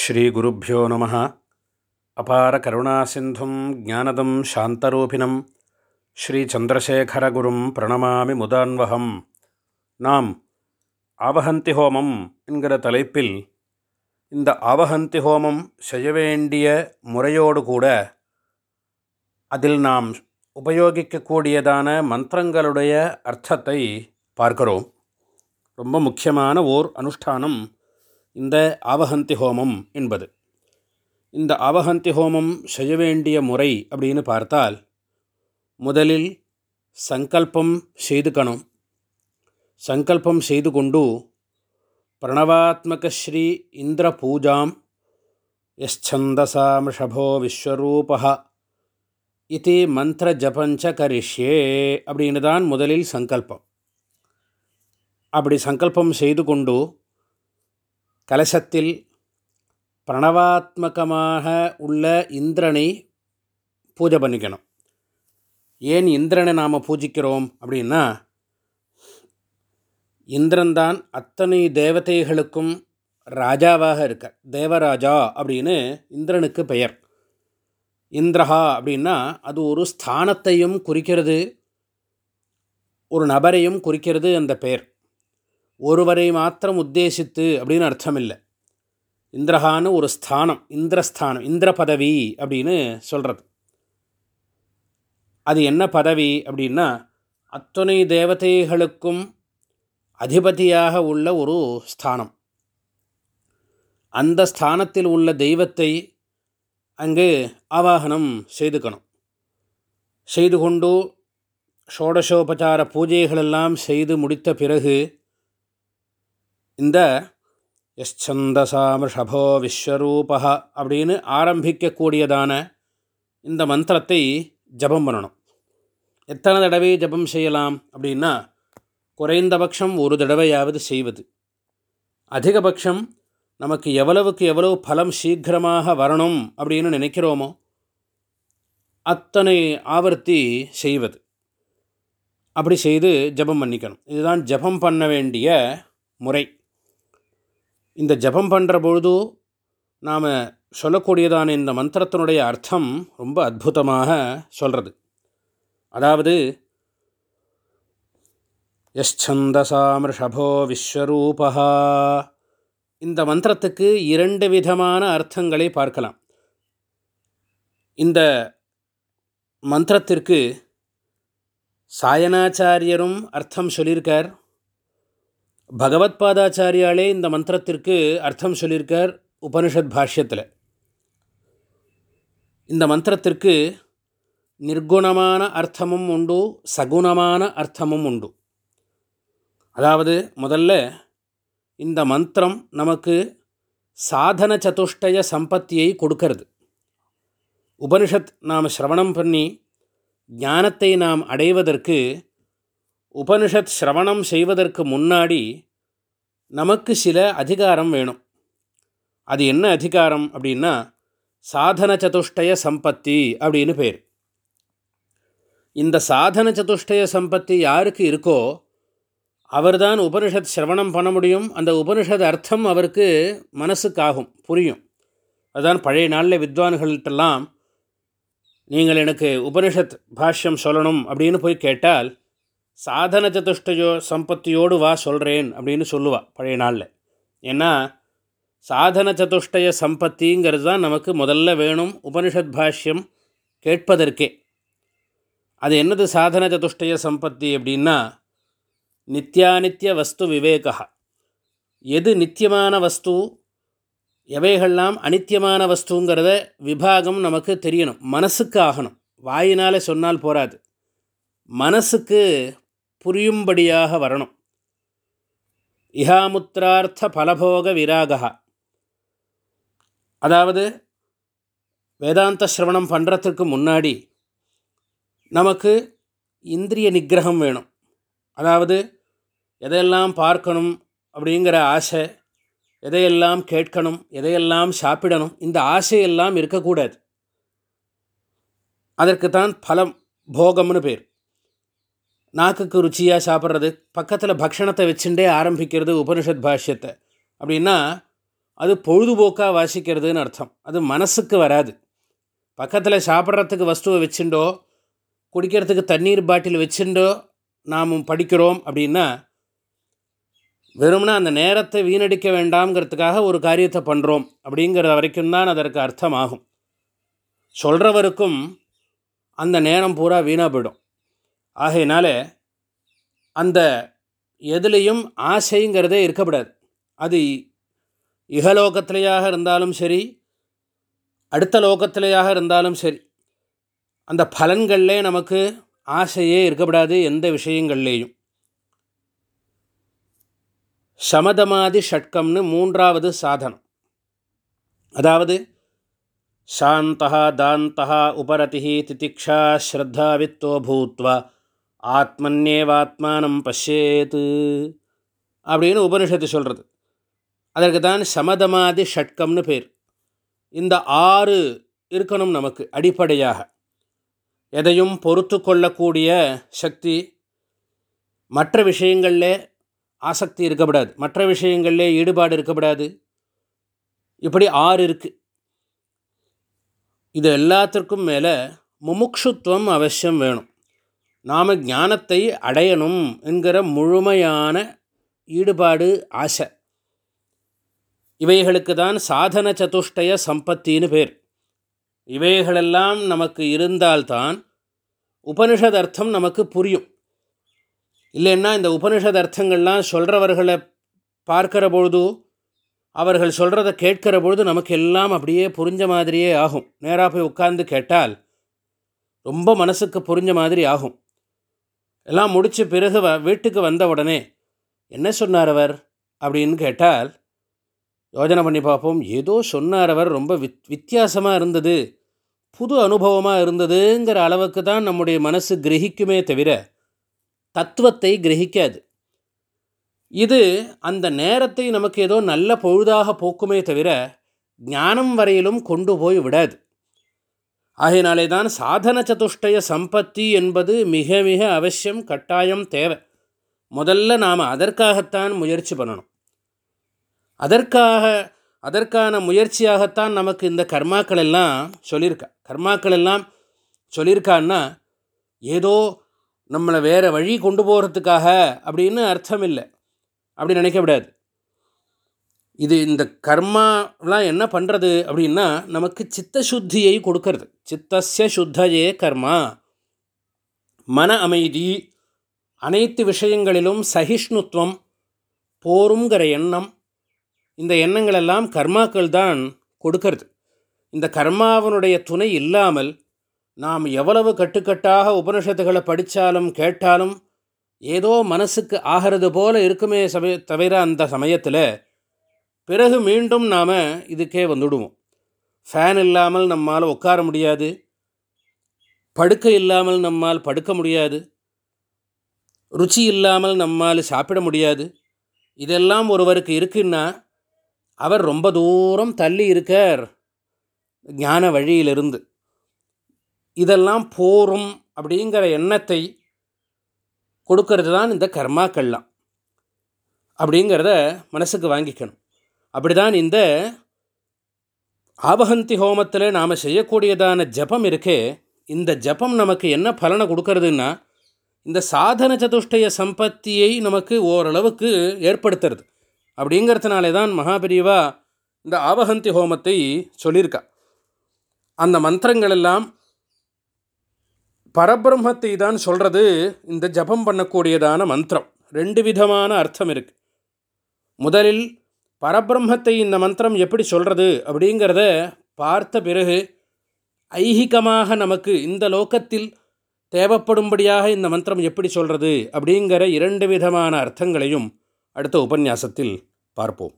ஸ்ரீகுருப்போ நம. அபார கருணாசிந்தும் ஜானதம் சாந்தரூபிணம். ஸ்ரீச்சந்திரசேகரகுரும் பிரணமாமி முதான்வகம். நாம் ஆவஹந்தி ஹோமம் என்கிற தலைப்பில் இந்த ஆவஹந்தி ஹோமம் செய்ய வேண்டிய முறையோடு கூட அதில் நாம் உபயோகிக்கக்கூடியதான மந்திரங்களுடைய அர்த்தத்தை பார்க்கிறோம். ரொம்ப முக்கியமான ஓர் அனுஷ்டானம் இந்த ஆவஹந்தி ஹோமம் என்பது. இந்த ஆவஹந்தி ஹோமம் செய்ய வேண்டிய முறை அப்படின்னு பார்த்தால் முதலில் சங்கல்பம் செய்துக்கணும். சங்கல்பம் செய்து கொண்டு பிரணவாத்மக ஸ்ரீ இந்திர பூஜாம் யச்சந்தசாமிஷபோ விஸ்வரூபா இது மந்திர ஜபஞ்ச கரிஷ்யே அப்படின்னு தான் முதலில் சங்கல்பம். அப்படி சங்கல்பம் செய்து கொண்டு கலசத்தில் பிரணவாத்மகமாக உள்ள இந்திரனை பூஜை பண்ணிக்கணும். ஏன் இந்திரனை நாம் பூஜிக்கிறோம் அப்படின்னா இந்திரன்தான் அத்தனை தேவதைகளுக்கும் ராஜாவாக இருக்க தேவராஜா அப்படின்னு இந்திரனுக்கு பெயர். இந்திரஹா அப்படின்னா அது ஒரு ஸ்தானத்தையும் குறிக்கிறது ஒரு நபரையும் குறிக்கிறது அந்த பெயர். ஒருவரை மாத்திரம் உத்தேசித்து அப்படின்னு அர்த்தம் இல்லை இந்திரஹான்னு ஒரு ஸ்தானம் இந்திரஸ்தானம் இந்திர பதவி அப்படின்னு சொல்கிறது அது என்ன பதவி அப்படின்னா அத்துணை தேவதைகளுக்கும் அதிபதியாக உள்ள ஒரு ஸ்தானம். அந்த ஸ்தானத்தில் உள்ள தெய்வத்தை அங்கு ஆவாகனம் செய்துக்கணும். செய்து கொண்டு ஷோடசோபச்சார பூஜைகளெல்லாம் செய்து முடித்த பிறகு இந்த யச்சந்தசாமஷபோ விஸ்வரூபா அப்படின்னு ஆரம்பிக்கக்கூடியதான இந்த மந்திரத்தை ஜபம் பண்ணணும். எத்தனை தடவை ஜபம் செய்யலாம் அப்படின்னா குறைந்தபட்சம் ஒரு தடவையாவது செய்வது. அதிகபட்சம் நமக்கு எவ்வளவுக்கு எவ்வளவு பலம் சீக்கிரமாக வரணும் அப்படின்னு நினைக்கிறோமோ அத்தனை ஆவர்த்தி செய்வது. அப்படி செய்து ஜபம் பண்ணிக்கணும். இதுதான் ஜபம் பண்ண வேண்டிய முறை. இந்த ஜபம் பண்ணுற பொழுது நாம் சொல்லக்கூடியதான இந்த மந்திரத்தினுடைய அர்த்தம் ரொம்ப அற்புதமாக சொல்கிறது அதாவது யச்சந்தசாமிருஷபோ விஸ்வரூபா இந்த மந்திரத்துக்கு இரண்டு விதமான அர்த்தங்களை பார்க்கலாம். இந்த மந்திரத்திற்கு சாயனாச்சாரியரும் அர்த்தம் சொல்லியிருக்கார். பகவத் பாதாச்சாரியாலே இந்த மந்திரத்திற்கு அர்த்தம் சொல்லியிருக்கார் உபனிஷத் பாஷ்யத்தில். இந்த மந்திரத்திற்கு நிர்குணமான அர்த்தமும் உண்டு சகுணமான அர்த்தமும் உண்டு. அதாவது முதல்ல இந்த மந்திரம் நமக்கு சாதன சதுஷ்டய சம்பத்தியை கொடுக்கறது. உபனிஷத் நாம் சிரவணம் பண்ணி ஞானத்தை நாம் அடைவதற்கு உபனிஷத் சிரவணம் செய்வதற்கு முன்னாடி நமக்கு சில அதிகாரம் வேணும். அது என்ன அதிகாரம் அப்படின்னா சாதன சதுஷ்டய சம்பத்தி அப்படின்னு பேர். இந்த சாதன சதுஷ்டய சம்பத்தி யாருக்கு இருக்கோ அவர்தான் உபனிஷத் சிரவணம் பண்ண முடியும். அந்த உபனிஷத் அர்த்தம் அவருக்கு மனசுக்காகும் புரியும். அதுதான் பழைய நாளில் வித்வான்கள்கிட்டலாம் நீங்கள் எனக்கு உபனிஷத் பாஷ்யம் சொல்லணும் அப்படின்னு போய் கேட்டால் சாதன சதுஷ்டயோ சம்பத்தியோடு வா சொல்கிறேன் அப்படின்னு சொல்லுவாள் பழைய நாளில். ஏன்னா சாதன சதுஷ்டய சம்பத்திங்கிறது தான் நமக்கு முதல்ல வேணும் உபனிஷத் பாஷ்யம் கேட்பதற்கே. அது என்னது சாதன சதுஷ்டய சம்பத்தி அப்படின்னா நித்யானித்ய வஸ்து விவேகா எது நித்தியமான வஸ்து? எவைகள்லாம் அனித்தியமான வஸ்துங்கிறத விபாகம் நமக்கு தெரியணும். மனசுக்கு ஆகணும். வாயினால் சொன்னால் போராது மனசுக்கு புரியும்படியாக வரணும். இஹாமுத்திரார்த்த பலபோக விராகா அதாவது வேதாந்த சிரவணம் பண்ணுறதுக்கு முன்னாடி நமக்கு இந்திரிய நிகிரகம் வேணும். அதாவது எதையெல்லாம் பார்க்கணும் அப்படிங்கிற ஆசை எதையெல்லாம் கேட்கணும் எதையெல்லாம் சாப்பிடணும் இந்த ஆசையெல்லாம் இருக்கக்கூடாது. அதற்கு தான் பலம் போகம்னு பேர். நாக்குக்கு ருச்சியாக சாப்பிட்றது பக்கத்தில் பக்ஷணத்தை வச்சுட்டே ஆரம்பிக்கிறது உபனிஷத் பாஷ்யத்தை. அப்படின்னா அது பொழுதுபோக்காக வாசிக்கிறதுன்னு அர்த்தம். அது மனசுக்கு வராது. பக்கத்தில் சாப்பிட்றதுக்கு வஸ்துவை வச்சுட்டோ குடிக்கிறதுக்கு தண்ணீர் பாட்டில் வச்சுட்டோ நாம் படிக்கிறோம் அப்படின்னா வெறும்னா அந்த நேரத்தை வீணடிக்க வேண்டாம்ங்கிறதுக்காக ஒரு காரியத்தை பண்ணுறோம் அப்படிங்கிற வரைக்கும் தான் அதற்கு அர்த்தமாகும். சொல்கிறவருக்கும் அந்த நேரம் பூரா வீணாக போயிடும். ஆகையினால அந்த எதுலேயும் ஆசைங்கிறதே இருக்கக்கூடாது. அது இகலோகத்திலேயாக இருந்தாலும் சரி அடுத்த லோகத்திலேயாக இருந்தாலும் சரி அந்த பலன்கள்லே நமக்கு ஆசையே இருக்கக்கூடாது எந்த விஷயங்கள்லேயும். சமதமாதி ஷட்கம்னு மூன்றாவது சாதனம். அதாவது சாந்தா தாந்தா உபரதி திதிக்ஷா ஸ்ரத்தாவித்தோ பூத்வா. ஆத்மன்யேவாத்மானம் பஷ்யேத்து அப்படின்னு உபனிஷத்து சொல்கிறது அதற்கு தான் சமதமாதி ஷட்கம்னு பேர். இந்த ஆறு இருக்கணும் நமக்கு அடிப்படையாக. எதையும் பொறுத்து கொள்ளக்கூடிய சக்தி மற்ற விஷயங்களில் ஆசக்தி இருக்கக்கூடாது. மற்ற விஷயங்களில் ஈடுபாடு இருக்கக்கூடாது. இப்படி ஆறு இருக்குது இது எல்லாத்திற்கும் மேலே முமுக்ஷுத்துவம் அவசியம் வேணும். நாம் ஞானத்தை அடையணும் என்கிற முழுமையான ஈடுபாடு ஆசை. இவைகளுக்கு தான் சாதன சதுஷ்டய சம்பத்தின்னு பேர். இவைகளெல்லாம் நமக்கு இருந்தால்தான் உபனிஷதர்த்தம் நமக்கு புரியும். இல்லைன்னா இந்த உபனிஷதர்த்தங்கள்லாம் சொல்கிறவர்களை பார்க்கிற பொழுது அவர்கள் சொல்கிறத கேட்கிற பொழுது நமக்கு எல்லாம் அப்படியே புரிஞ்ச மாதிரியே ஆகும். நேராக போய் உட்கார்ந்து கேட்டால் ரொம்ப மனசுக்கு புரிஞ்ச மாதிரி ஆகும். எல்லாம் முடித்த பிறகு வ வீட்டுக்கு வந்த உடனே என்ன சொன்னார் அவர்? அப்படின்னு கேட்டால் யோஜனை பண்ணி பார்ப்போம். ஏதோ சொன்னார் அவர் ரொம்ப வித் வித்தியாசமாக இருந்தது புது அனுபவமாக இருந்ததுங்கிற அளவுக்கு தான் நம்முடைய மனசு கிரகிக்குமே தவிர தத்துவத்தை கிரகிக்காது. இது அந்த நேரத்தை நமக்கு ஏதோ நல்ல பொழுதாக போக்குமே தவிர ஞானம் வரையிலும் கொண்டு போய் விடாது. ஆகையினாலே தான் சாதன சதுஷ்டய சம்பத்தி என்பது மிக மிக அவசியம் கட்டாயம் தேவை. முதல்ல நாம் அதற்காகத்தான் முயற்சி பண்ணணும். அதற்காக அதற்கான முயற்சியாகத்தான் நமக்கு இந்த கர்மாக்கள் எல்லாம் சொல்லியிருக்கா. கர்மாக்கள் எல்லாம் சொல்லியிருக்கான்னா ஏதோ நம்மளை வேறு வழி கொண்டு போகிறதுக்காக அப்படின்னு அர்த்தம் இல்லை. அப்படி நினைக்க விடாது இது இந்த கர்மாலாம் என்ன பண்ணுறது அப்படின்னா நமக்கு சித்த சுத்தியை கொடுக்கறது. சித்தசிய சுத்தயே கர்மா. மன அமைதி அனைத்து விஷயங்களிலும் சகிஷ்ணுத்துவம் போருங்கிற எண்ணம் இந்த எண்ணங்களெல்லாம் கர்மாக்கள் தான் கொடுக்கறது. இந்த கர்மாவனுடைய துணை இல்லாமல் நாம் எவ்வளவு கட்டுக்கட்டாக உபனிஷத்துகளை படித்தாலும் கேட்டாலும் ஏதோ மனசுக்கு ஆகிறது போல இருக்குமே சமய தவிர அந்த சமயத்தில் பிறகு மீண்டும் நாம் இதுக்கே வந்துடுவோம். ஃபேன் இல்லாமல் நம்மால் உட்கார முடியாது. படுக்கை இல்லாமல் நம்மால் படுக்க முடியாது. ருச்சி இல்லாமல் நம்மால் சாப்பிட முடியாது. இதெல்லாம் ஒருவருக்கு இருக்குன்னா அவர் ரொம்ப தூரம் தள்ளி இருக்கார். ஞான வழியிலிருந்து. இதெல்லாம் போரும் அப்படிங்கிற எண்ணத்தை கொடுக்கறது தான் இந்த கர்மாக்கள்லாம். அப்படிங்கிறத மனசுக்கு வாங்கிக்கணும். அப்படி தான் இந்த ஆபகந்தி ஹோமத்தில் நாம் செய்யக்கூடியதான ஜபம் இருக்கே இந்த ஜபம் நமக்கு என்ன பலனை கொடுக்கறதுன்னா இந்த சாதன சதுஷ்டய சம்பத்தியை நமக்கு ஓரளவுக்கு ஏற்படுத்துறது. அப்படிங்கிறதுனாலே தான் மகாபிரிவா இந்த ஆபகந்தி ஹோமத்தை சொல்லியிருக்கா. அந்த மந்திரங்கள் எல்லாம் பரபிரம்மத்தை தான் சொல்கிறது இந்த ஜபம் பண்ணக்கூடியதான மந்திரம். ரெண்டு விதமான அர்த்தம் இருக்குது முதலில் பரபிரம்மத்தை இந்த மந்திரம் எப்படி சொல்கிறது அப்படிங்கிறத பார்த்த பிறகு ஐகிகமாக நமக்கு இந்த லோக்கத்தில் தேவைப்படும்படியாக இந்த மந்திரம் எப்படி சொல்கிறது அப்படிங்கிற இரண்டு விதமான அர்த்தங்களையும் அடுத்த உபன்யாசத்தில் பார்ப்போம்.